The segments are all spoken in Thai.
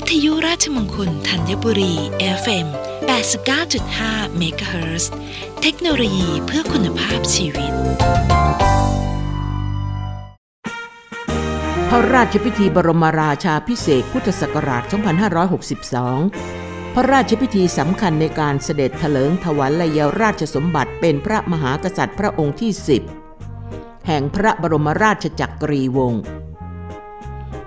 วิทยุราชมงคลธัญบุรี FM 89.5 MHz เทคโนโลยีเพื่อคุณภาพชีวิต พระราชพิธีบรมราชาพิเศษพุทธศักราช 2562 พระราชพิธีสำคัญในการเสด็จเถลิงถวัลยราชสมบัติเป็นพระมหากษัตริย์พระองค์ที่ 10 แห่งพระบรมราชจักรีวงศ์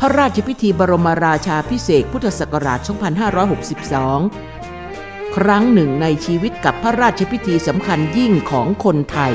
พระราชพิธีบรมราชาพิเศษพุทธศักราช 2562 ครั้งหนึ่งในชีวิตกับพระราชพิธีสำคัญยิ่งของคนไทย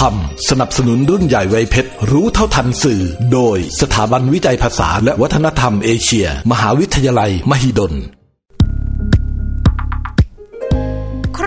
คำสนับสนุนรุ่นใหญ่ไวยเพชร รู้เท่าทันสื่อ โดยสถาบันวิจัยภาษาและวัฒนธรรมเอเชีย มหาวิทยาลัย มหิดล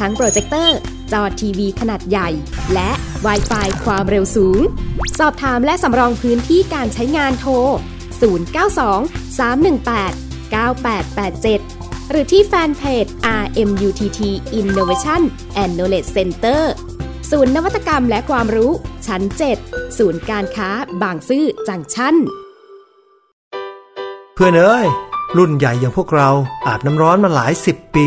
ทั้งโปรเจคเตอร์ จอทีวีขนาดใหญ่ และ w i ไฟความเร็วสูง สอบถามและสำรองพื้นที่การใช้งานโทร 092 318 9887 หรือที่แฟนเพจ RMUTT Innovation and Knowledge Center ศูนย์นวัตกรรมและความรู้ชั้น 7 ศูนย์การค้าบางซื่อจังชั้น เพื่อนเอ้ย รุ่นใหญ่อย่างพวกเราอาบน้ำร้อนมาหลายสิบปี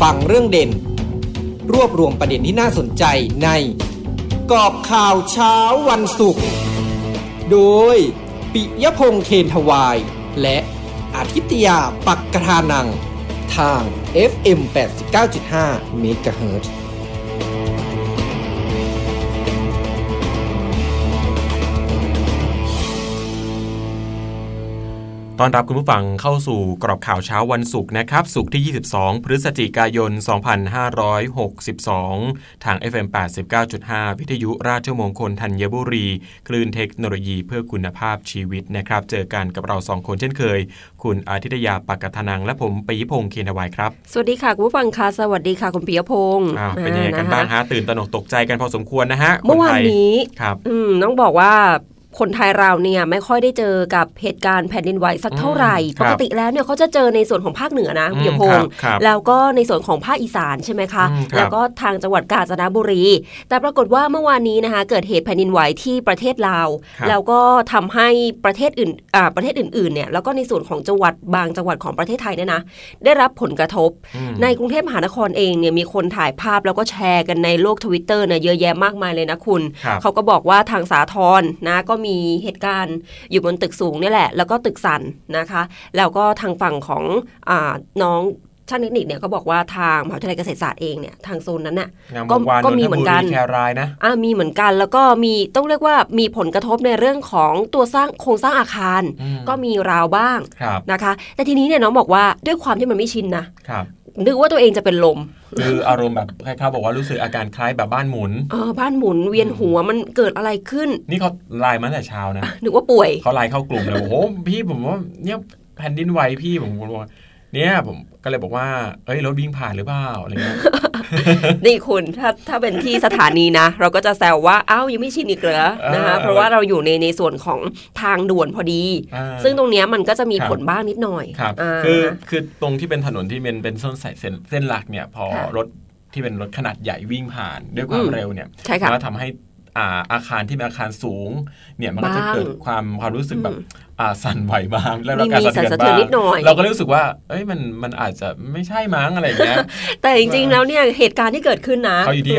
ฟังเรื่องเด่น รวบรวมประเด็นที่น่าสนใจใน กอบข่าวเช้าวันศุกร์ โดย ปิยพงษ์เคนทวาย และอาทิตยาปักกระทานัง ทาง FM 89.5 MHz ตอนรับคุณผู้ฟังเข้าสู่กรอบข่าวเช้าวันศุกร์นะครับศุกร์ที่ 22 พฤศจิกายน 2562 ทาง FM 89.5 วิทยุราชมงคลธัญบุรี คลื่นเทคโนโลยีเพื่อคุณภาพชีวิตนะครับ เจอกันกับเราสองคนเช่นเคย คุณอาทิตยาปากทนัง และผมปิยพงษ์เคนทวายครับ สวัสดีค่ะคุณผู้ฟังค่ะ สวัสดีค่ะคุณปิยพงษ์อ้าวเป็นยังไงกันบ้างฮะตื่นตระหนกตกใจกันพอสมควรนะฮะเมื่อวานนี้ครับอืมต้องบอกว่า คนไทยเราเนี่ยไม่ค่อยได้เจอกับเหตุการณ์แผ่นดินไหวสักเท่าไหร่ ปกติแล้วเนี่ยเขาจะเจอในส่วนของภาคเหนือนะคุณพงศ์แล้วก็ในส่วนของภาคอีสานใช่ไหมคะ แล้วก็ทางจังหวัดกาญจนบุรี แต่ปรากฏว่าเมื่อวานนี้นะคะเกิดเหตุแผ่นดินไหวที่ประเทศลาว แล้วก็ทำให้ประเทศอื่นอ่าประเทศอื่นๆเนี่ยแล้วก็ในส่วนของจังหวัดบางจังหวัดของประเทศไทยเนี่ยนะได้รับผลกระทบ ในกรุงเทพมหานครเองเนี่ยมีคนถ่ายภาพแล้วก็แชร์กันในโลกทวิตเตอร์เนี่ยเยอะแยะมากมายเลยนะคุณ เขาก็บอกว่าทางสาทรนะก็มีเหตุการณ์อยู่บนตึกสูงนี่แหละ แล้วก็ตึกสันนะคะ แล้วก็ทางฝั่งของอน้องช่างเทคนิคเนี่ยก็บอกว่าทางมหาวิทยาลัยเกษตรศาสตร์เองเนี่ยทางโซนนั้นน่ะก็ก็มีเหมือนกันแครายนะอ่ามีเหมือนกันแล้วก็มีต้องเรียกว่ามีผลกระทบในเรื่องของตัวสร้างโครงสร้างอาคาร ก็มีราวบ้างนะคะ แต่ทีนี้เนี่ยน้องบอกว่าด้วยความที่มันไม่ชินนะ นึกว่าตัวเองจะเป็นลม คืออารมณ์แบบคล้ายๆบอกว่ารู้สึกอาการคล้ายแบบบ้านหมุนเออบ้านหมุนเวียนหัวมันเกิดอะไรขึ้น นี่เขาไลน์มาแต่เช้านะนึกว่าป่วยเขาไลน์เข้ากลุ่มเลยโอ้โหพี่ผมว่าเนี่ยแผ่นดินไหวพี่ผมบอกว่า เนี่ยผมก็เลยบอกว่า เอ้ยรถวิ่งผ่านหรือเปล่าอะไรเงี้ยนี่คุณถ้าถ้าเป็นที่สถานีนะ เราก็จะแซวว่าอ้าวยังไม่ชินอีกเหรอนะคะเพราะว่าเราอยู่ในในส่วนของทางด่วนพอดี ซึ่งตรงนี้มันก็จะมีผลบ้างนิดหน่อยครับคือคือตรงที่เป็นถนนที่เป็นเป็นเส้นสายเส้นเส้นหลักเนี่ย พอรถที่เป็นรถขนาดใหญ่วิ่งผ่านด้วยความเร็วเนี่ยก็ทำให้อาคารที่เป็นอาคารสูงเนี่ยมันก็จะเกิดความความรู้สึกแบบอาสั่นไหวบ้างแล้วการสั่นเทือนนิดหน่อยเราก็รู้สึกว่า เอ้ยมันมันอาจจะไม่ใช่มั้งอะไรเงี้ยแต่จริงๆแล้วเนี่ยเหตุการณ์ที่เกิดขึ้นนะเขาอยู่ที่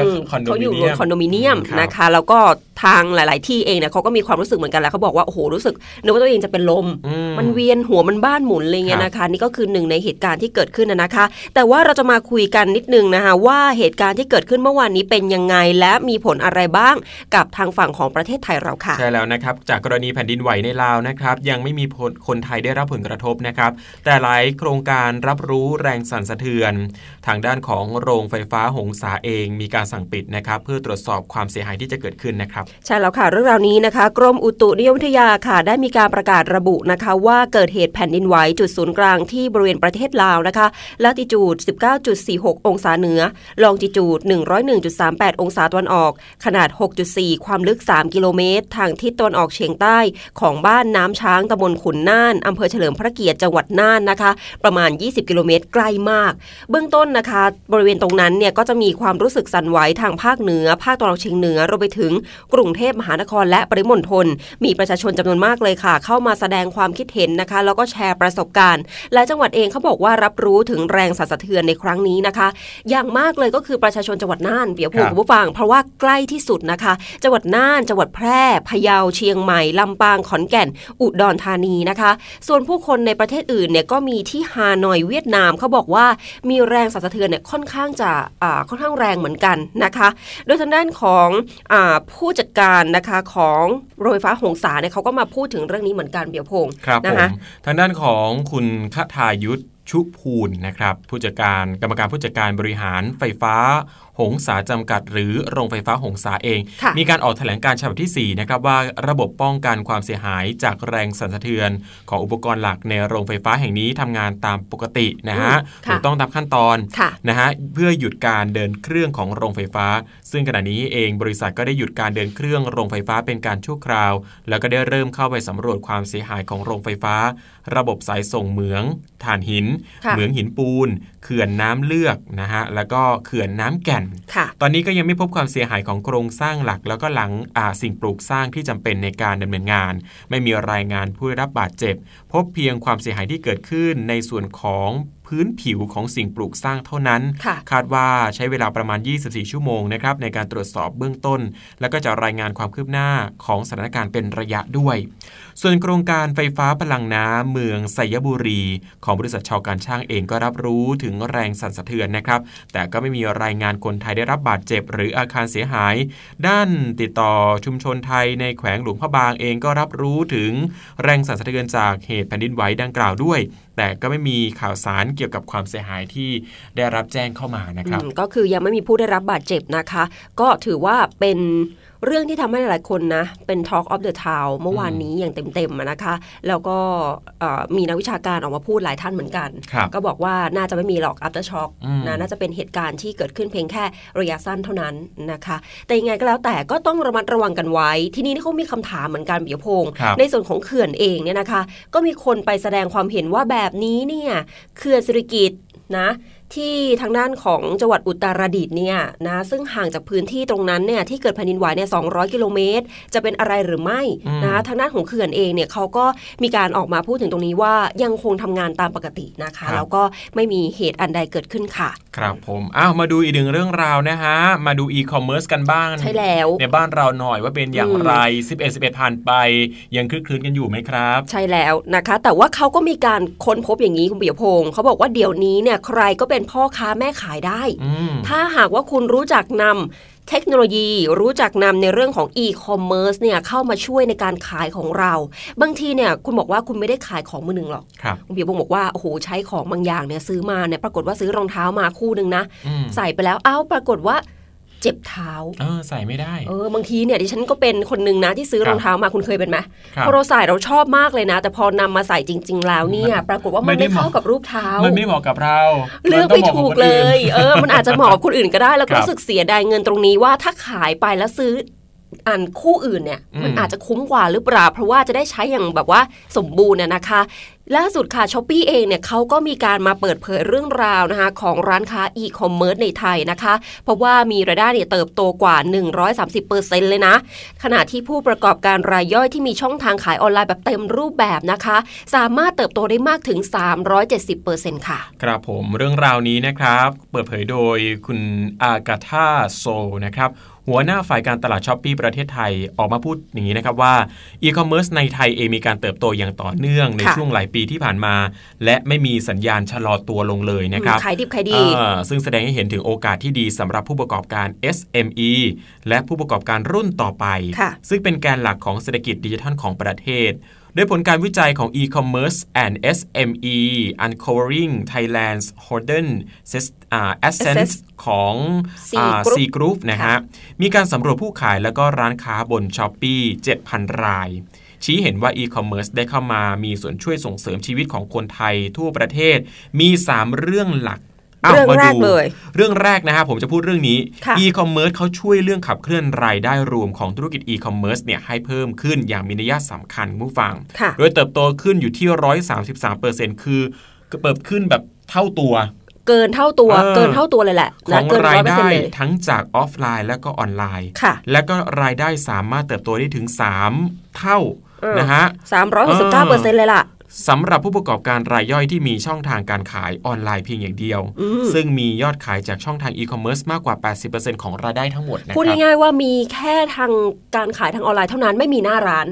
เขาอยู่คอนโดมิเนียมนะคะแล้วก็ทางหลาย ๆ ที่เองเนี่ยเขาก็มีความรู้สึกเหมือนกันแหละเขาบอกว่าโอ้โหรู้สึกนึกว่าตัวเองจะเป็นลม มันเวียนหัวมันบ้านหมุนอะไรเงี้ยนะคะ นี่ก็คือหนึ่งในเหตุการณ์ที่เกิดขึ้นนะคะ แต่ว่าเราจะมาคุยกันนิดนึงนะคะว่าเหตุการณ์ที่เกิดขึ้นเมื่อวานนี้เป็นยังไงและมีผลอะไรบ้างกับทางฝั่งของประเทศไทยเราค่ะใช่แล้วนะครับจากกรณีแผ่นดินไหวในลาวนะครับยังไม่มีคนไทยได้รับผลกระทบนะครับ แต่หลายโครงการรับรู้แรงสั่นสะเทือน ทางด้านของโรงไฟฟ้าหงสาเองมีการสั่งปิดนะครับ เพื่อตรวจสอบความเสียหายที่จะเกิดขึ้นนะครับ ใช่แล้วค่ะเรื่องราวนี้นะคะ กรมอุตุนิยมวิทยาค่ะ ได้มีการประกาศระบุนะคะ ว่าเกิดเหตุแผ่นดินไหวจุดศูนย์กลางที่บริเวณประเทศลาวนะคะลัติจูด 19.46 องศาเหนือ ลองจิจูด 101.38 องศาตะวันออก ขนาด 6.4 ความลึก 3 กิโลเมตร ทางทิศตะวันออกเฉียงใต้ของบ้านน้ำช้างตำบลขุนน่านอำเภอเฉลิมพระเกียรติจังหวัดน่านนะคะ ประมาณ 20 กิโลเมตรใกล้มาก เบื้องต้นนะคะ บริเวณตรงนั้นเนี่ยก็จะมีความรู้สึกสั่นไหวทางภาคเหนือ ภาคตะวันออกเฉียงเหนือรวมไปถึงกรุงเทพมหานครและปริมณฑลมีประชาชนจำนวนมากเลยค่ะ เข้ามาแสดงความคิดเห็นนะคะ แล้วก็แชร์ประสบการณ์หลายจังหวัดเองเขาบอกว่ารับรู้ถึงแรงสั่นสะเทือนในครั้งนี้นะคะ อย่างมากเลยก็คือประชาชนจังหวัดน่านเปียพูคุณผู้ฟัง เพราะว่าใกล้ที่สุดนะคะ จังหวัดน่านจังหวัดแพร่พะเยาเชียงใหม่ลำปางขอนแก่น อุดรธานีนะคะ ส่วนผู้คนในประเทศอื่นเนี่ยก็มีที่ฮานอยเวียดนามเขาบอกว่ามีแรงสั่นสะเทือนเนี่ยค่อนข้างจะค่อนข้างแรงเหมือนกันนะคะ โดยทางด้านของอผู้จัดการนะคะของโรงไฟฟ้าหงสาเนี่ยเขาก็มาพูดถึงเรื่องนี้เหมือนกันเบียวพงครับนะคะทางด้านของคุณคทายุทธชุภูลนะครับผู้จัดการกรรมการผู้จัดการบริหารไฟฟ้า หงสาจำกัด หรือโรงไฟฟ้าหงสาเอง มีการออกแถลงการฉบับที่ 4 นะครับว่าระบบป้องกันความเสียหายจากแรงสั่นสะเทือน ของอุปกรณ์หลักในโรงไฟฟ้าแห่งนี้ทำงานตามปกตินะฮะถูกต้องตามขั้นตอนนะฮะเพื่อหยุดการเดินเครื่องของโรงไฟฟ้าซซึ่งขณะนี้เองบริษัทก็ได้หยุดการเดินเครื่องโรงไฟฟ้าเป็นการชั่วคราว แล้วก็ได้เริ่มเข้าไปสำรวจความเสียหายของโรงไฟฟ้า ระบบสายส่งเหมืองถ่านหิน เหมืองหินปูน เขื่อนน้ำเลือกนะฮะแล้วก็เขื่อนน้ำแก่นตอนนี้ก็ยังไม่พบความเสียหายของโครงสร้างหลัก แล้วก็หลังอาสิ่งปลูกสร้างที่จำเป็นในการดำเนินงาน ไม่มีรายงานผู้ได้รับบาดเจ็บ พบเพียงความเสียหายที่เกิดขึ้นในส่วนของพื้นผิวของสิ่งปลูกสร้างเท่านั้น คาดว่าใช้เวลาประมาณ 24 ชั่วโมงนะครับในการตรวจสอบเบื้องต้น แล้วก็จะรายงานความคืบหน้าของสถานการณ์เป็นระยะด้วย ส่วนโครงการไฟฟ้าพลังน้ำเมืองไสยบุรี ของบริษัทชาวการช่างเองก็รับรู้ถึงแรงสั่นสะเทือนนะครับ แต่ก็ไม่มีรายงานคนไทยได้รับบาดเจ็บ หรืออาคารเสียหาย ด้านติดต่อชุมชนไทยในแขวงหลวงพระบางเองก็รับรู้ถึงแรงสั่นสะเทือนจากเหตุแผ่นดินไหวดังกล่าวด้วย แต่ก็ไม่มีข่าวสารเกี่ยวกับความเสียหายที่ได้รับแจ้งเข้ามานะครับ ก็คือยังไม่มีผู้ได้รับบาดเจ็บนะคะ ก็ถือว่าเป็นเรื่องที่ทำให้หลายคนนะ เป็น Talk of the Town เมื่อวานนี้อย่างเต็มๆนะคะ แล้วก็มีนักวิชาการออกมาพูดหลายท่านเหมือนกัน ก็บอกว่าน่าจะไม่มีหรอก after shock นะน่าจะเป็นเหตุการณ์ที่เกิดขึ้นเพียงแค่ระยะสั้นเท่านั้นนะคะ แต่ยังไงก็แล้วแต่ก็ต้องระมัดระวังกันไว้ ทีนี้เขามีคำถามเหมือนกันเบียพงในส่วนของเขื่อนเองเนี่ยนะคะ ก็มีคนไปแสดงความเห็นว่าแบบนี้เนี่ยเขื่อนสิริกิตนะ ที่ทางด้านของจังหวัดอุตรดิตถ์เนี่ยนะซึ่งห่างจากพื้นที่ตรงนั้นเนี่ยที่เกิดแผ่นดินไหวเนี่ย200กิโลเมตร จะเป็นอะไรหรือไม่นะทางด้านของเขื่อนเองเนี่ยเขาก็มีการออกมาพูดถึงตรงนี้ว่ายังคงทำงานตามปกตินะคะ แล้วก็ไม่มีเหตุอันใดเกิดขึ้นค่ะ ครับผมอ้าวมาดูอีกหนึ่งเรื่องราวนะฮะ มาดูอีคอมเมิร์ซกันบ้างใช่แล้วในบ้านเราหน่อยว่าเป็นอย่างไร 11 11 ผ่านไป ยังคลึกคลื้นกันอยู่ไหมครับ ใช่แล้วนะคะ แต่ว่าเขาก็มีการค้นพบอย่างนี้คุณเบียพงศ์เขาบอกว่าเดี๋ยวนี้เนี่ยใครก็เป็นพ่อค้าแม่ขายได้ ถ้าหากว่าคุณรู้จักนำเทคโนโลยีรู้จักนำในเรื่องของอีคอมเมิร์ซเนี่ยเข้ามาช่วยในการขายของเรา บางทีเนี่ยคุณบอกว่าคุณไม่ได้ขายของมือหนึ่งหรอกคุณเบียบงบอกว่าโอ้โหใช้ของบางอย่างเนี่ยซื้อมาเนี่ยปรากฏว่าซื้อรองเท้ามาคู่หนึ่งนะ ใส่ไปแล้วเอ้าปรากฏว่า เจ็บเท้าเออใส่ไม่ได้เออบางทีเนี่ยดิฉันก็เป็นคนหนึ่งนะที่ซื้อรองเท้ามาคุณเคยเป็นไหมพอเราใส่เราชอบมากเลยนะ แต่พอนำมาใส่จริง ๆ แล้วเนี่ยปรากฏว่ามันไม่เข้ากับรูปเท้า มันไม่เหมาะกับเราเลือกไม่ถูกเลย เออ มันอาจจะเหมาะกับคนอื่นก็ได้แล้วก็รู้สึกเสียดายเงินตรงนี้ว่าถ้าขายไปแล้วซื้อ อันคู่อื่นเนี่ยมันอาจจะคุ้มกว่าหรือเปล่า เพราะว่าจะได้ใช้อย่างแบบว่าสมบูรณ์นะคะ ล่าสุดค่ะ Shopee เองเนี่ยเขาก็มีการมาเปิดเผยเรื่องราวนะคะของร้านค้าอีคอมเมิร์ซในไทยนะคะ เพราะว่ามีรายได้เนี่ยเติบโตกว่า 130%เลยนะ ขณะที่ผู้ประกอบการรายย่อยที่มีช่องทางขายออนไลน์แบบเต็มรูปแบบนะคะ สามารถเติบโตได้มากถึง 370%ค่ะ ครับผมเรื่องราวนี้นะครับ เปิดเผยโดยคุณอากาธาโซห์นะครับ หัวหน้าฝ่ายการตลาด Shopee ประเทศไทยออกมาพูดอย่างนี้นะครับว่าอีคอมเมิร์ซในไทยเองมีการเติบโตอย่างต่อเนื่องในช่วงหลายปีที่ผ่านมา และไม่มีสัญญาณชะลอตัวลงเลยนะครับขายดิบขายดีซึ่งแสดงให้เห็นถึงโอกาสที่ดีสำหรับผู้ประกอบการ SME และผู้ประกอบการรุ่นต่อไป ซึ่งเป็นแกนหลักของเศรษฐกิจดิจิทัลของประเทศ โดยผลการวิจัยของ e-commerce and SME uncovering Thailand's hidden assets ของ C Group นะฮะมีการสำรวจผู้ขายแล้วก็ร้านค้าบน s h อ p e e 7,000 ราย ชี้เห็นว่า e-commerce ได้เข้ามามีส่วนช่วยส่งเสริมชีวิตของคนไทยทั่วประเทศ มี 3 เรื่องหลัก เรื่องแรกเลย เรื่องแรกนะฮะผมจะพูดเรื่องนี้ e-commerce เขาช่วยเรื่องขับเคลื่อนรายได้รวมของธุรกิจ e-commerce เนี่ยให้เพิ่มขึ้นอย่างมีนัยสำคัญผู้ฟัง โดยเติบโตขึ้นอยู่ที่133%คือเปิดขึ้นแบบเท่าตัวเกินเท่าตัวเกินเท่าตัวเลยแหละของรายได้ทั้งจากออฟไลน์และก็ออนไลน์และก็รายได้สามารถเติบโตได้ถึง 3 เท่านะฮะสามร้อยหกสิบเก้าเปอร์เซ็นต์เลยล่ะ สำหรับผู้ประกอบการรายย่อยที่มีช่องทางการขายออนไลน์เพียงอย่างเดียว ซึ่งมียอดขายจากช่องทางอีคอมเมิร์ซมากกว่า 80%ของรายได้ทั้งหมดนะครับพูดง่ายๆว่ามีแค่ทางการขายทางออนไลน์เท่านั้นไม่มีหน้าร้าน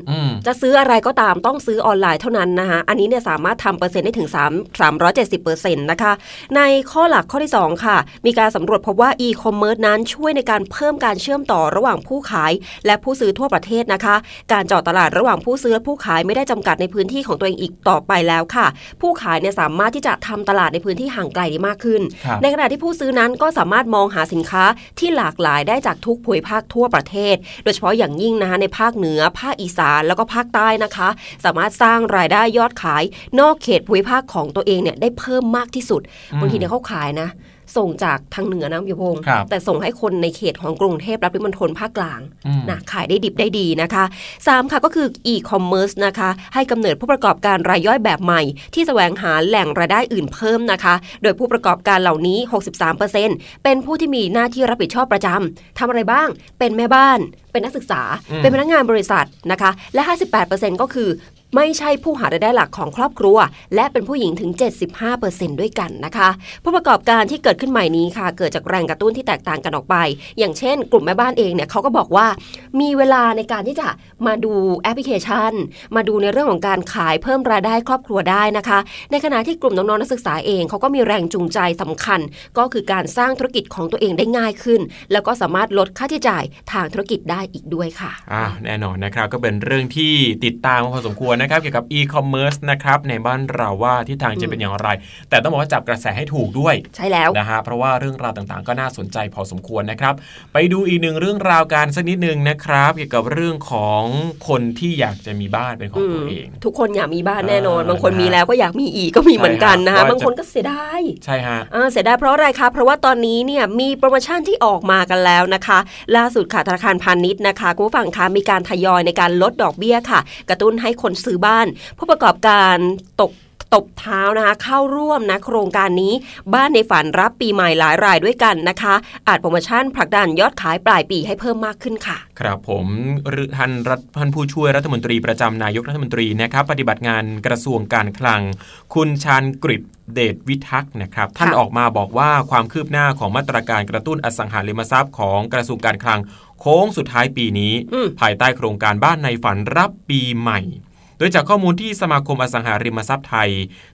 จะซื้ออะไรก็ตามต้องซื้อออนไลน์เท่านั้นนะคะอันนี้เนี่ยสามารถทำเปอร์เซ็นต์ได้ถึง 3 370%นะคะ ในข้อหลักข้อที่ 2 ค่ะ มีการสำรวจพบว่าอีคอมเมิร์ซนั้นช่วยในการเพิ่มการเชื่อมต่อระหว่างผู้ขาย และผู้ซื้อทั่วประเทศนะคะ การจอดตลาดระหว่างผู้ซื้อและผู้ขายไม่ได้จำกัดในพื้นที่ของตัวเองอีกต่อไปแล้วค่ะ ผู้ขายเนี่ยสามารถที่จะทำตลาดในพื้นที่ห่างไกลได้มากขึ้น ในขณะที่ผู้ซื้อนั้นก็สามารถมองหาสินค้าที่หลากหลายได้จากทุกภูมิภาคทั่วประเทศ โดยเฉพาะอย่างยิ่งนะคะในภาคเหนือ ภาคอีสานแล้วก็ภาคใต้นะคะ สามารถสร้างรายได้ยอดขาย นอกเขตภูมิภาคของตัวเองเนี่ยได้เพิ่มมากที่สุดบางทีเนี่ยเขาขายนะ ส่งจากทางเหนือนะพี่พงศ์แต่ส่งให้คนในเขตของกรุงเทพและปริมณฑลภาคกลางนะขายได้ดิบได้ดีนะคะ 3 ค่ะก็คือ e-commerce นะคะ ให้กำเนิดผู้ประกอบการรายย่อยแบบใหม่ ที่แสวงหาแหล่งรายได้อื่นเพิ่มนะคะ โดยผู้ประกอบการเหล่านี้ 63%เป็นผู้ที่มีหน้าที่รับผิดชอบประจำทำอะไรบ้างเป็นแม่บ้านเป็นนักศึกษาเป็นพนักงานบริษัทนะคะ และ 58%ก็คือ ไม่ใช่ผู้หารายได้หลักของครอบครัว และเป็นผู้หญิงถึง 75%ด้วยกันนะคะผู้ประกอบการที่เกิดขึ้นใหม่นี้ค่ะ เกิดจากแรงกระตุ้นที่แตกต่างกันออกไป อย่างเช่น กลุ่มแม่บ้านเองเนี่ยเขาก็บอกว่า มีเวลาในการที่จะมาดูแอปพลิเคชัน มาดูในเรื่องของการขายเพิ่มรายได้ครอบครัวได้นะคะ ในขณะที่กลุ่มน้องๆนักศึกษาเองเขาก็มีแรงจูงใจสำคัญ ก็คือการสร้างธุรกิจของตัวเองได้ง่ายขึ้น แล้วก็สามารถลดค่าใช้จ่ายทางธุรกิจได้อีกด้วยค่ะอ่าแน่นอนนะครับก็เป็นเรื่องที่ติดตามพอสมควรนะครับเกี่ยวกับ e-commerce นะครับในบ้านเราว่าที่ทางจะเป็นอย่างไร แต่ต้องบอกว่าจับกระแสให้ถูกด้วย ใช่แล้วนะฮะเพราะว่าเรื่องราวต่างๆ ก็น่าสนใจพอสมควรนะครับ ไปดูอีกหนึ่งเรื่องราวการสักนิดหนึ่งนะครับ เกี่ยวกับเรื่องของคนที่อยากจะมีบ้านเป็นของตัวเอง ทุกคนอยากมีบ้านแน่นอน บางคนมีแล้วก็อยากมีอีกก็มีเหมือนกันนะคะบางคนก็เสียดายใช่ฮะเสียดายเพราะอะไรคะเพราะว่าตอนนี้เนี่ยมีโปรโมชั่นที่ออกมากันแล้วนะคะ ล่าสุดค่ะธนาคารพาณิชย์นะคะคุณผู้ฟังคะมีการทยอยในการลดดอกเบี้ยค่ะ กระตุ้นให้คนซื้อบ้านผู้ประกอบการตกตบเท้านะคะเข้าร่วมนะโครงการนี้บ้านในฝันรับปีใหม่หลายรายด้วยกันนะคะ อาจโปรโมชั่นผลักดันยอดขายปลายปีให้เพิ่มมากขึ้นค่ะ ครับผมท่านรัฐพันผู้ช่วยรัฐมนตรีประจำนายกรัฐมนตรีนะครับปฏิบัติงานกระทรวงการคลัง คุณชานกริเดชวิทักษ์นะครับ ท่านออกมาบอกว่าความคืบหน้าของมาตรการกระตุ้นอสังหาริมทรัพย์ของกระทรวงการคลัง โค้งสุดท้ายปีนี้ ภายใต้โครงการบ้านในฝันรับปีใหม่ โดยจากข้อมูลที่สมาคมอสังหาริมทรัพย์ไทย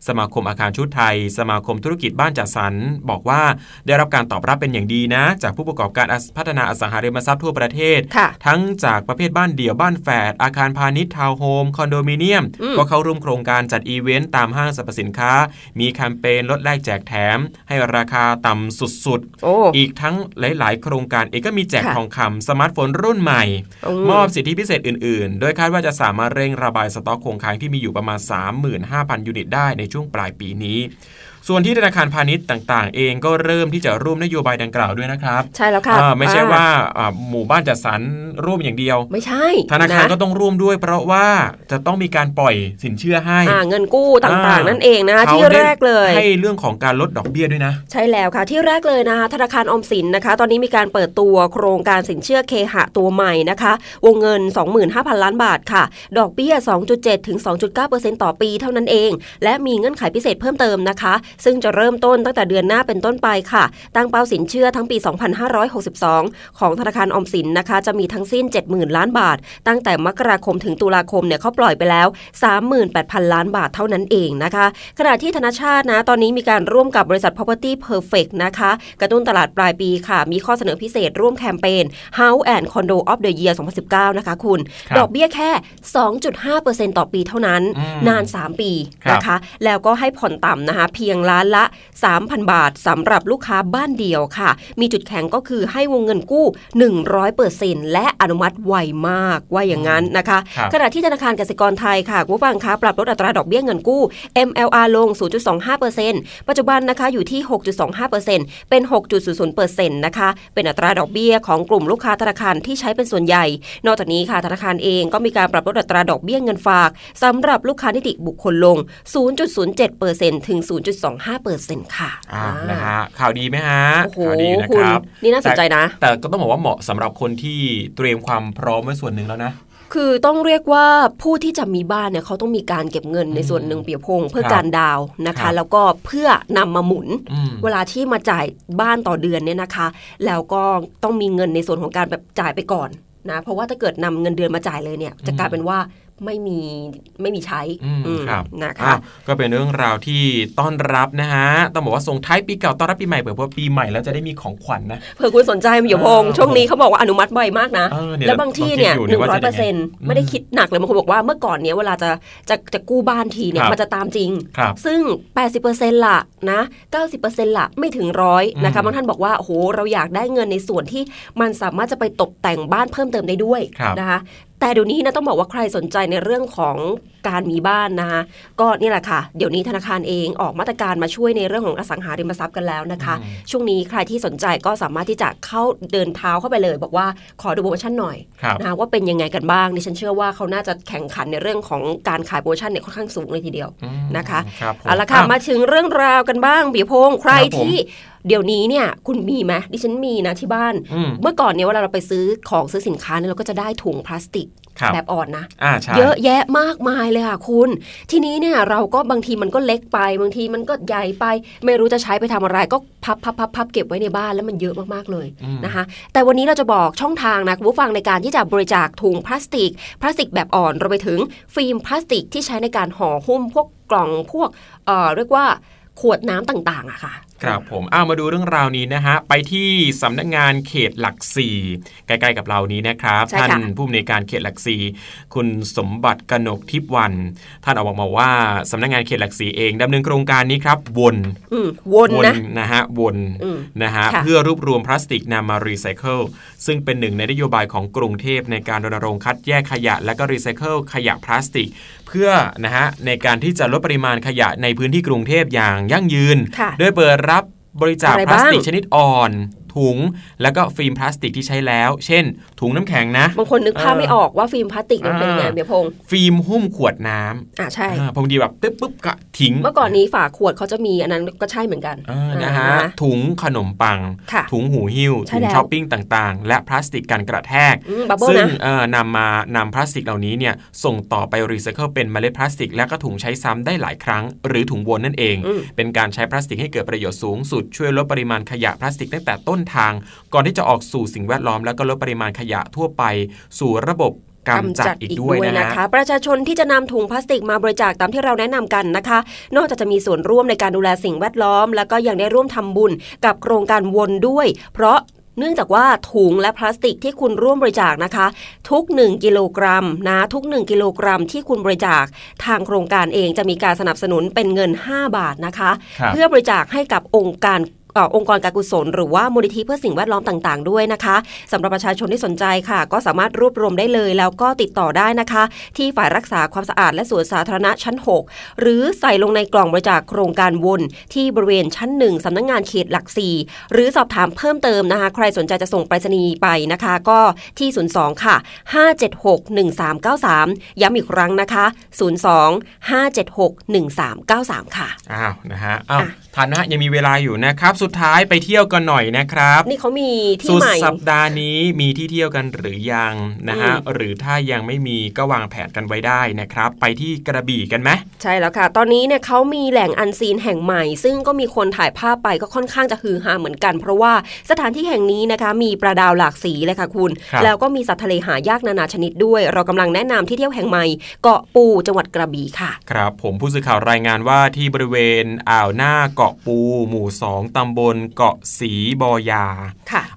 สมาคมอาคารชุดไทย สมาคมธุรกิจบ้านจัดสรรบอกว่าได้รับการตอบรับเป็นอย่างดีนะ จากผู้ประกอบการพัฒนาอสังหาริมทรัพย์ทั่วประเทศ ทั้งจากประเภทบ้านเดี่ยวบ้านแฝดอาคารพาณิชย์ทาวน์โฮมคอนโดมิเนียม ก็เข้าร่วมโครงการจัดอีเวนต์ตามห้างสรรพสินค้า มีแคมเปญลดแลกแจกแถม ให้ราคาต่ำสุดๆอีกทั้งหลาย ๆ โครงการเองก็มีแจกทองคำสมาร์ทโฟนรุ่นใหม่ มอบสิทธิพิเศษอื่น ๆ โดยคาดว่าจะสามารถเร่งระบายสต็อกคงค้างที่มีอยู่ประมาณ 35,000 ยูนิตได้ในช่วงปลายปีนี้ ส่วนที่ธนาคารพาณิชย์ต่าง ๆ เองก็เริ่มที่จะร่วมนโยบายดังกล่าวด้วยนะครับใช่แล้วค่ะไม่ใช่ว่าหมู่บ้านจัดสรรร่วมอย่างเดียว ไม่ใช่ ธนาคารก็ต้องร่วมด้วย เพราะว่าจะต้องมีการปล่อยสินเชื่อให้เงินกู้ต่างๆ นั่นเองนะที่แรกเลยให้เรื่องของการลดดอกเบี้ยด้วยนะ ใช่แล้วค่ะ ที่แรกเลยนะคะธนาคารอมสินนะคะ ตอนนี้มีการเปิดตัวโครงการสินเชื่อเคหะตัวใหม่นะคะ วงเงิน 25,000 ล้านบาทค่ะ ดอกเบี้ย 2.7 ถึง 2.9%ต่อปีเท่านั้นเอง และมีเงื่อนไขพิเศษเพิ่มเติมนะคะซึ่งจะเริ่มต้นตั้งแต่เดือนหน้าเป็นต้นไปค่ะ ตั้งเป้าสินเชื่อทั้งปี 2562 ของธนาคารอมสินนะคะ จะมีทั้งสิ้น 70,000 ล้านบาท ตั้งแต่มกราคมถึงตุลาคมเนี่ยเขาปล่อยไปแล้ว 38,000 ล้านบาทเท่านั้นเองนะคะ ขณะที่ธนาชาตินะตอนนี้มีการร่วมกับบริษัท property perfect นะคะ กระตุ้นตลาดปลายปีค่ะ มีข้อเสนอพิเศษร่วมแคมเปญ House and Condo of the Year 2019 นะคะคุณดอกเบี้ยแค่ 2.5%ต่อปีเท่านั้น นาน 3 ปีนะคะ แล้วก็ให้ผ่อนต่ำนะคะ เพียงล้านละ 3,000 บาทสำหรับลูกค้าบ้านเดียวค่ะ มีจุดแข็งก็คือให้วงเงินกู้ 100%และอนุมัติไวมากว่าอย่างนั้นนะคะ ขณะที่ธนาคารกสิกรไทยค่ะผู้ฟังคะปรับลดอัตราดอกเบี้ยเงินกู้ MLR ลง 0.25%ปัจจุบันนะคะอยู่ที่ 6.25%เป็น 6.00%นะคะ เป็นอัตราดอกเบี้ยของกลุ่มลูกค้าธนาคารที่ใช้เป็นส่วนใหญ่ นอกจากนี้ค่ะธนาคารเองก็มีการปรับลดอัตราดอกเบี้ยเงินฝากสำหรับลูกค้านิติบุคคลลง 0.07%ถึง0.25%ค่ะอ่านะฮะข่าวดีไหมฮะข่าวดีนะครับนี่น่าสนใจนะ แต่ก็ต้องบอกว่าเหมาะสำหรับคนที่เตรียมความพร้อมไว้ส่วนหนึ่งแล้วนะคือต้องเรียกว่าผู้ที่จะมีบ้านเนี่ยเขาต้องมีการเก็บเงินในส่วนหนึ่งเปียพงเพื่อการดาวนะคะ แล้วก็เพื่อนำมาหมุน เวลาที่มาจ่ายบ้านต่อเดือนเนี่ยนะคะ แล้วก็ต้องมีเงินในส่วนของการแบบจ่ายไปก่อนนะเพราะว่าถ้าเกิดนำเงินเดือนมาจ่ายเลยเนี่ยจะกลายเป็นว่า ไม่มีไม่มีใช้ครับนะคะก็เป็นเรื่องราวที่ต้อนรับนะฮะต้องบอกว่าส่งท้ายปีเก่าต้อนรับปีใหม่เผื่อว่าปีใหม่แล้วจะได้มีของขวัญนะเผื่อคุณสนใจมีอยู่พงช่วงนี้เขาบอกว่าอนุมัติบ่อยมากนะ แล้วบางที่เนี่ยหนึ่งร้อยเปอร์เซ็นต์ไม่ได้คิดหนักเลยบางคนบอกว่าเมื่อก่อนเนี้ยเวลาจะจะจะกู้บ้านทีเนี่ยมันจะตามจริง ซึ่ง 80%ละนะ90%ละไม่ถึงร้อยนะคะบางท่านบอกว่าโอ้โหเราอยากได้เงินในส่วนที่มันสามารถจะไปตกแต่งบ้านเพิ่มเติมได้ด้วยนะคะ แต่เดี๋ยวนี้นะต้องบอกว่าใครสนใจในเรื่องของการมีบ้านนะคะก็นี่แหละค่ะ เดี๋ยวนี้ธนาคารเองออกมาตรการมาช่วยในเรื่องของอสังหาริมทรัพย์กันแล้วนะคะ ช่วงนี้ใครที่สนใจก็สามารถที่จะเข้าเดินเท้าเข้าไปเลย บอกว่าขอดูโปรโมชั่นหน่อยนะคะว่าเป็นยังไงกันบ้างดิฉันเชื่อว่าเขาน่าจะแข่งขันในเรื่องของการขายโปรโมชั่นเนี่ยค่อนข้างสูงเลยทีเดียวนะคะเอาละค่ะมาถึงเรื่องราวกันบ้างบีพงใครที่เดี๋ยวนี้เนี่ยคุณมีไหมดิฉันมีนะที่บ้าน เมื่อก่อนเนี่ยเวลาเราไปซื้อของซื้อสินค้าเนี่ยเราก็จะได้ถุงพลาสติกแบบอ่อนนะเยอะแยะมากมายเลยค่ะคุณ ทีนี้เนี่ยเราก็บางทีมันก็เล็กไป บางทีมันก็ใหญ่ไป ไม่รู้จะใช้ไปทำอะไร ก็พับพับพับพับเก็บไว้ในบ้านแล้วมันเยอะมากๆเลยนะคะ แต่วันนี้เราจะบอกช่องทางนะคุณผู้ฟังในการที่จะบริจาคถุงพลาสติก พลาสติกแบบอ่อนเราไปถึงฟิล์มพลาสติกที่ใช้ในการห่อหุ้มพวกกล่องพวกเอ่อเรียกว่าขวดน้ำต่างๆอะค่ะ ครับผมเอามาดูเรื่องราวนี้นะฮะไปที่สำนักงานเขตหลักสี่ใกล้ๆกับเรานี้นะครับท่านผู้อำนวยการเขตหลักสี่คุณสมบัติกนกทิพวันท่านออกมาว่าสำนักงานเขตหลักสี่เองดำเนินโครงการนี้ครับวนวนนะนะฮะวนนะฮะเพื่อรวบรวมพลาสติกนำมารีไซเคิลซึ่งเป็นหนึ่งในนโยบายของกรุงเทพในการรณรงค์คัดแยกขยะ และก็รีไซเคิลขยะพลาสติก เพื่อนะฮะในการที่จะลดปริมาณขยะในพื้นที่กรุงเทพอย่างยั่งยืนด้วยเปิดรับบริจาคพลาสติกชนิดอ่อนถุง แล้วก็ฟิล์มพลาสติกที่ใช้แล้ว เช่น ถุงน้ำแข็งนะ บางคนนึกภาพไม่ออกว่าฟิล์มพลาสติกมันเป็นยังไงเบียพงฟิล์มหุ้มขวดน้ำอ่าใช่พงดีแบบตึ๊บปุ๊บก็ทิ้ง เมื่อก่อนนี้ฝาขวดเขาจะมีอันนั้นก็ใช่เหมือนกันนะฮะถุงขนมปัง ถุงหูหิ้ว ถุงช้อปปิ้งต่างๆ และพลาสติกกันกระแทก ซึ่งนำมานำพลาสติกเหล่านี้เนี่ยส่งต่อไปรีไซเคิลเป็นเมล็ดพลาสติก และก็ถุงใช้ซ้ำได้หลายครั้ง หรือถุงวนนั่นเอง เป็นการใช้พลาสติกให้เกิดประโยชน์สูงสุดช่วยลดปริมาณขยะพลาสติกตั้งแต่ต้นทาง ก่อนที่จะออกสู่สิ่งแวดล้อม แล้วก็ลดปริมาณขยะทั่วไป สู่ระบบกำจัดอีกด้วยนะคะ ประชาชนที่จะนำถุงพลาสติกมาบริจาคตามที่เราแนะนำกันนะคะ นอกจากจะมีส่วนร่วมในการดูแลสิ่งแวดล้อม แล้วก็ยังได้ร่วมทำบุญกับโครงการวนด้วย เพราะเนื่องจากว่าถุงและพลาสติกที่คุณร่วมบริจาคนะคะ ทุก 1 กิโลกรัมนะทุก 1 กิโลกรัมที่คุณบริจาคทางโครงการเองจะมีการสนับสนุนเป็นเงิน 5 บาทนะคะเพื่อบริจาคให้กับองค์การ องค์กรการกุศล หรือว่ามูลนิธิเพื่อสิ่งแวดล้อมต่างๆ ด้วยนะคะสำหรับประชาชนที่สนใจค่ะ ก็สามารถรวบรวมได้เลย แล้วก็ติดต่อได้นะคะ ที่ฝ่ายรักษาความสะอาดและสวนสาธารณะชั้น 6 หรือใส่ลงในกล่องบริจาคโครงการวนที่บริเวณชั้น 1สำนักงงานเขตหลัก 4 หรือสอบถามเพิ่มเติมนะคะ ใครสนใจจะส่งไปรษณีย์ไปนะคะ ก็ที่ 02 ค่ะ 5761393 ย้ำอีกครั้งนะคะ 02 5761393 ค่ะอ้าวนะฮะอ้าวทันนะยังมีเวลาอยู่นะครับสุดท้ายไปเที่ยวกันหน่อยนะครับ นี่เขามีที่ใหม่สุดสัปดาห์นี้มีที่เที่ยวกันหรือยังนะฮะหรือถ้ายังไม่มีก็วางแผนกันไว้ได้นะครับ ไปที่กระบี่กันไหมใช่แล้วค่ะ ตอนนี้เนี่ยเขามีแหล่งอันซีนแห่งใหม่ ซึ่งก็มีคนถ่ายภาพไปก็ค่อนข้างจะฮือฮาเหมือนกัน เพราะว่าสถานที่แห่งนี้นะคะ มีปลาดาวหลากสีเลยค่ะคุณ แล้วก็มีสัตว์ทะเลหายากนานาชนิดด้วย เรากำลังแนะนำที่เที่ยวแห่งใหม่เกาะปูจังหวัดกระบี่ค่ะ ครับ ผมผู้สื่อข่าวรายงานว่าที่บริเวณอ่าวหน้าเกาะปู หมู่สองตำบลเกาะสีบอยา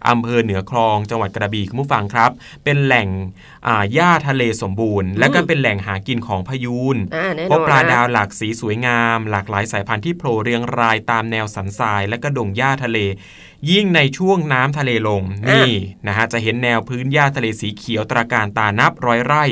อำเภอเหนือคลองจังหวัดกระบี่คุณผู้ฟังครับ เป็นแหล่ง หญ้าทะเลสมบูรณ์ และก็เป็นแหล่งหากินของพยูนพบปลาดาวหลากสีสวยงาม หลากหลายสายพันธุ์ที่โผล่เรียงรายตามแนวสันทราย และก็ดงหญ้าทะเล ยิ่งในช่วงน้ำทะเลลงนี่นะฮะจะเห็นแนวพื้นหญ้าทะเลสีเขียวตราการตานับร้อยไร่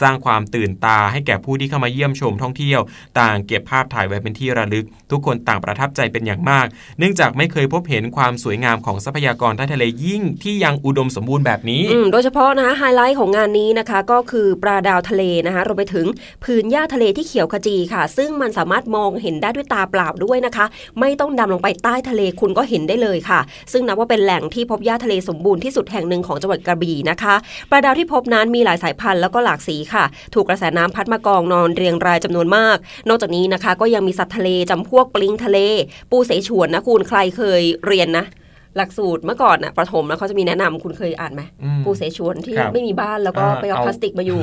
สร้างความตื่นตาให้แก่ผู้ที่เข้ามาเยี่ยมชมท่องเที่ยว ต่างเก็บภาพถ่ายไว้เป็นที่ระลึก ทุกคนต่างประทับใจเป็นอย่างมาก เนื่องจากไม่เคยพบเห็นความสวยงามของทรัพยากรใต้ทะเลยิ่งที่ยังอุดมสมบูรณ์แบบนี้โดยเฉพาะนะไฮไลท์ของงานนี้นะคะก็คือปลาดาวทะเลนะคะรวมไปถึงพื้นหญ้าทะเลที่เขียวขจีค่ะ ซึ่งมันสามารถมองเห็นได้ด้วยตาเปล่าด้วยนะคะ ไม่ต้องดำลงไปใต้ทะเลคุณก็เห็นได้เลยค่ะ ซึ่งนับว่าเป็นแหล่งที่พบหญ้าทะเลสมบูรณ์ที่สุดแห่งหนึ่งของจังหวัดกระบี่นะคะปลาดาวที่พบนั้นมีหลายสายพันธุ์แล้วก็หลากสีค่ะ ถูกกระแสน้ำพัดมากองนอนเรียงรายจำนวนมาก นอกจากนี้นะคะ ก็ยังมีสัตว์ทะเลจำพวกปลิงทะเล ปูเสฉวนนะคุณใครเคยเรียนนะ หลักสูตรเมื่อก่อนอะประถมแล้วเขาจะมีแนะนำคุณเคยอ่านไหมปูเสฉวนที่ไม่มีบ้านแล้วก็ไปเอาพลาสติกมาอยู่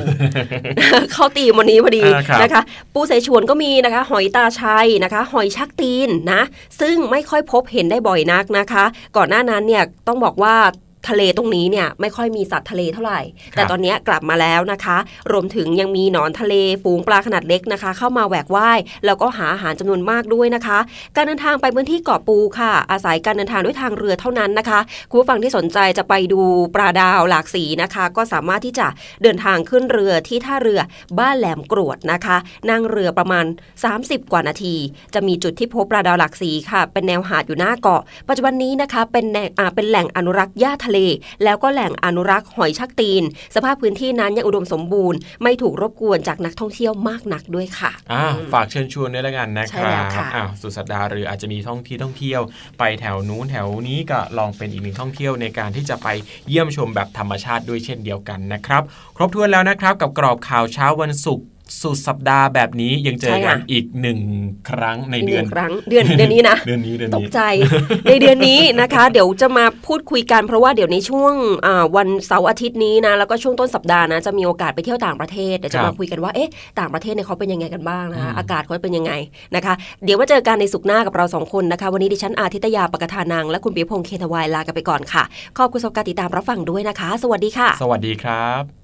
เขาตีวันนี้พอดีนะคะ ปูเสฉวนก็มีนะคะ หอยตาชัยนะคะ หอยชักตีนนะ ซึ่งไม่ค่อยพบเห็นได้บ่อยนักนะคะ ก่อนหน้านั้นเนี่ยต้องบอกว่า ทะเลตรงนี้เนี่ยไม่ค่อยมีสัตว์ทะเลเท่าไหร่ แต่ตอนนี้กลับมาแล้วนะคะ รวมถึงยังมีหนอนทะเลฝูงปลาขนาดเล็กนะคะ เข้ามาแหวกว่ายแล้วก็หาอาหารจำนวนมากด้วยนะคะ การเดินทางไปพื้นที่เกาะปูค่ะ อาศัยการเดินทางด้วยทางเรือเท่านั้นนะคะคุณผู้ฟังที่สนใจจะไปดูปลาดาวหลากสีนะคะ ก็สามารถที่จะเดินทางขึ้นเรือที่ท่าเรือบ้านแหลมกรวดนะคะ นั่งเรือประมาณ 30 กว่านาที จะมีจุดที่พบปลาดาวหลากสีค่ะ เป็นแนวหาดอยู่หน้าเกาะ ปัจจุบันนี้นะคะเป็นเป็นแหล่งอนุรักษ์หญ้าทะเลแล้วก็แหล่งอนุรักษ์หอยชักตีน สภาพพื้นที่นั้นยังอุดมสมบูรณ์ ไม่ถูกรบกวนจากนักท่องเที่ยวมากนักด้วยค่ะฝากเชิญชวนด้วยละกันนะครับสุดสัปดาห์หรืออาจจะมีท่องที่ท่องเที่ยว ไปแถวนู้นแถวนี้ก็ลองเป็นอีกหนึ่งท่องเที่ยวในการที่จะไปเยี่ยมชมแบบธรรมชาติด้วยเช่นเดียวกันนะครับ ครบถ้วนแล้วนะครับกับกรอบข่าวเช้าวันศุกร์ สุดสัปดาห์แบบนี้ยังเจอกันอีกหนึ่งครั้งในเดือนครั้งเดือนเดือนนี้นะเดือนนี้เดือนนี้ตกใจในเดือนนี้นะคะ เดี๋ยวจะมาพูดคุยกันเพราะว่าเดี๋ยวในช่วงวันเสาร์อาทิตย์นี้นะแล้วก็ช่วงต้นสัปดาห์นะจะมีโอกาสไปเที่ยวต่างประเทศเดี๋ยวจะมาคุยกันว่าเอ๊ะต่างประเทศเนี่ยเขาเป็นยังไงกันบ้างนะคะอากาศเขาเป็นยังไงนะคะ เดี๋ยวมาเจอกันในสุกหน้ากับเราสองคนนะคะ วันนี้ดิฉันอาทิตยาปกทานังและคุณปีพงษ์เคทวายลากันไปก่อนค่ะขอบคุณสำหรับการติดตามรับฟังด้วยนะคะ สวัสดีค่ะ สวัสดีครับ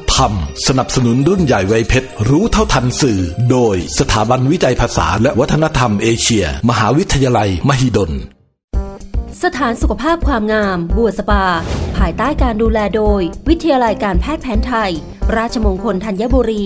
ทำสนับสนุนรุ่นใหญ่ไวเพชร รู้เท่าทันสื่อ โดยสถาบันวิจัยภาษาและวัฒนธรรมเอเชีย มหาวิทยาลัย มหิดล สถานสุขภาพความงาม บัวสปา ภายใต้การดูแลโดย วิทยาลัยการแพทย์แผนไทย ราชมงคลธัญบุรี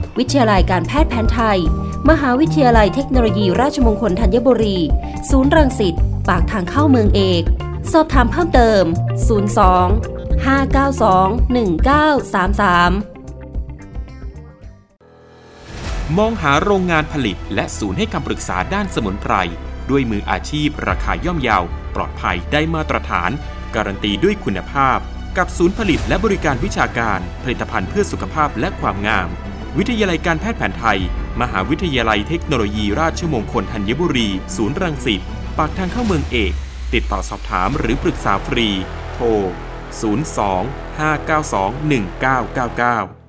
วิทยาลัยการแพทย์แผนไทย มหาวิทยาลัยเทคโนโลยีราชมงคลธัญบุรี ศูนย์รังสิต ปากทางเข้าเมืองเอก สอบถามเพิ่มเติม 02 592 1933 มองหาโรงงานผลิตและศูนย์ให้คำปรึกษาด้านสมุนไพร ด้วยมืออาชีพราคาย่อมเยาว ปลอดภัยได้มาตรฐาน การันตีด้วยคุณภาพ กับศูนย์ผลิตและบริการวิชาการ ผลิตภัณฑ์เพื่อสุขภาพและความงาม วิทยาลัยการแพทย์แผนไทย มหาวิทยาลัยเทคโนโลยีราชมงคลธัญบุรี ศูนย์รังสิต ปากทางเข้าเมืองเอก ติดต่อสอบถามหรือปรึกษาฟรี โทร 02 592 1999